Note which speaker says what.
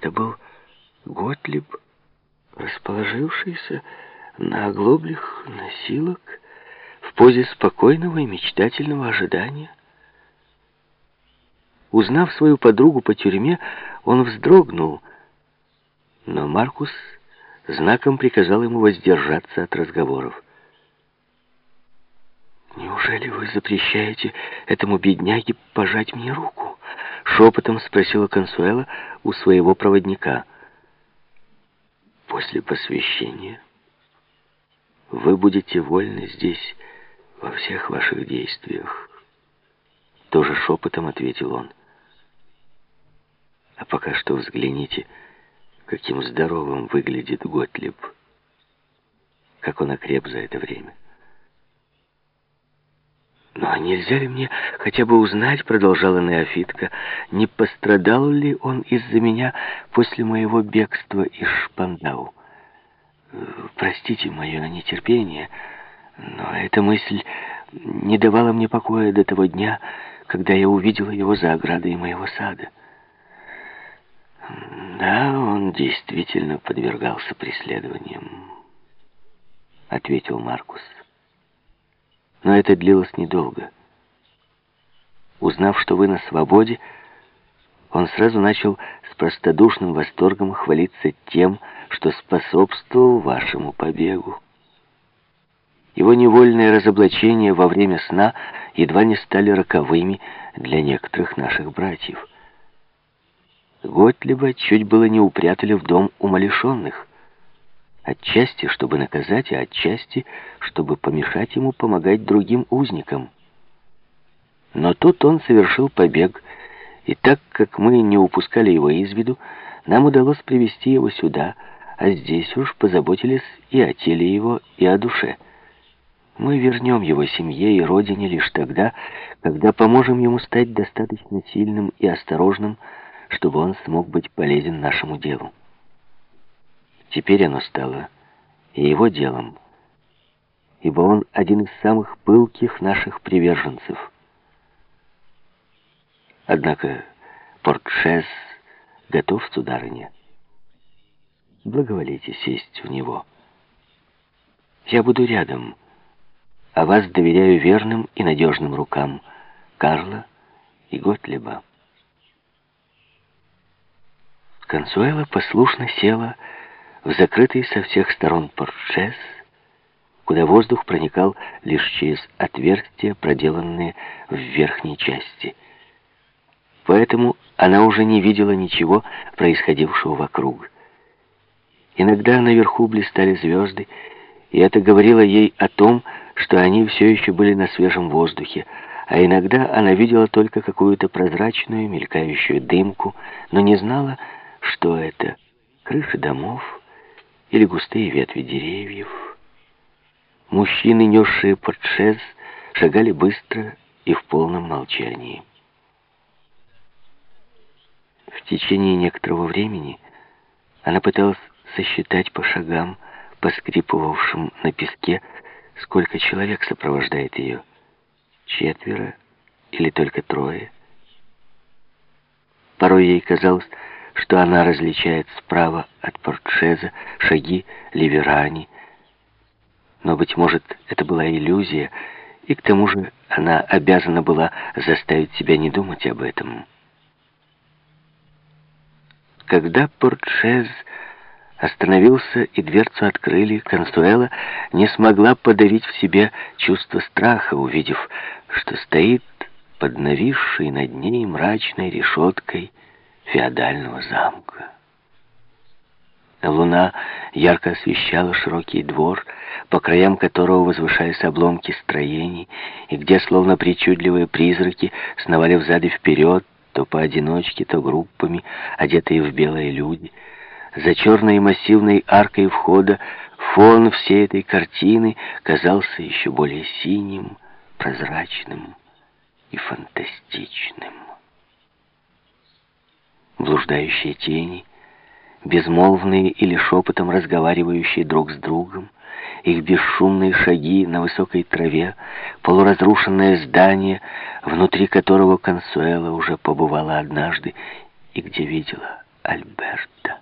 Speaker 1: Это был Готлиб, расположившийся на оглоблях носилок в позе спокойного и мечтательного ожидания. Узнав свою подругу по тюрьме, он вздрогнул, но Маркус знаком приказал ему воздержаться от разговоров. «Неужели вы запрещаете этому бедняге пожать мне руку?» Шепотом спросила Консуэла у своего проводника. «После посвящения вы будете вольны здесь во всех ваших действиях», тоже шепотом ответил он. «А пока что взгляните, каким здоровым выглядит Готлиб, как он окреп за это время». «Ну а нельзя ли мне хотя бы узнать, — продолжала Неофитка, — не пострадал ли он из-за меня после моего бегства из Шпандау? Простите мое нетерпение, но эта мысль не давала мне покоя до того дня, когда я увидела его за оградой моего сада. Да, он действительно подвергался преследованиям, — ответил Маркус. Но это длилось недолго. Узнав, что вы на свободе, он сразу начал с простодушным восторгом хвалиться тем, что способствовал вашему побегу. Его невольные разоблачения во время сна едва не стали роковыми для некоторых наших братьев. Готлиба чуть было не упрятали в дом умалишенных. Отчасти, чтобы наказать, а отчасти, чтобы помешать ему помогать другим узникам. Но тут он совершил побег, и так как мы не упускали его из виду, нам удалось привести его сюда, а здесь уж позаботились и о теле его, и о душе. Мы вернем его семье и родине лишь тогда, когда поможем ему стать достаточно сильным и осторожным, чтобы он смог быть полезен нашему делу. Теперь оно стало и его делом, ибо он один из самых пылких наших приверженцев. Однако портшес готов, сударыня. Благоволите сесть в него. Я буду рядом, а вас доверяю верным и надежным рукам Карла и Готлеба. Консуэла послушно села в закрытый со всех сторон портшес, куда воздух проникал лишь через отверстия, проделанные в верхней части. Поэтому она уже не видела ничего происходившего вокруг. Иногда наверху блистали звезды, и это говорило ей о том, что они все еще были на свежем воздухе, а иногда она видела только какую-то прозрачную, мелькающую дымку, но не знала, что это — крыши домов, или густые ветви деревьев. Мужчины, несшие портшез, шагали быстро и в полном молчании. В течение некоторого времени она пыталась сосчитать по шагам, поскрипывавшим на песке, сколько человек сопровождает ее. Четверо или только трое. Порой ей казалось, что она различает справа от портшеза шаги Ливерани. Но, быть может, это была иллюзия, и к тому же она обязана была заставить себя не думать об этом. Когда портшез остановился и дверцу открыли, Консуэла не смогла подавить в себе чувство страха, увидев, что стоит под нависшей над ней мрачной решеткой феодального замка. Луна ярко освещала широкий двор, по краям которого возвышались обломки строений, и где, словно причудливые призраки, сновали взад и вперед, то поодиночке, то группами, одетые в белые люди. За черной массивной аркой входа фон всей этой картины казался еще более синим, прозрачным и фантастичным блуждающие тени, безмолвные или шепотом разговаривающие друг с другом, их бесшумные шаги на высокой траве, полуразрушенное здание, внутри которого Консуэла уже побывала однажды и где видела Альберта.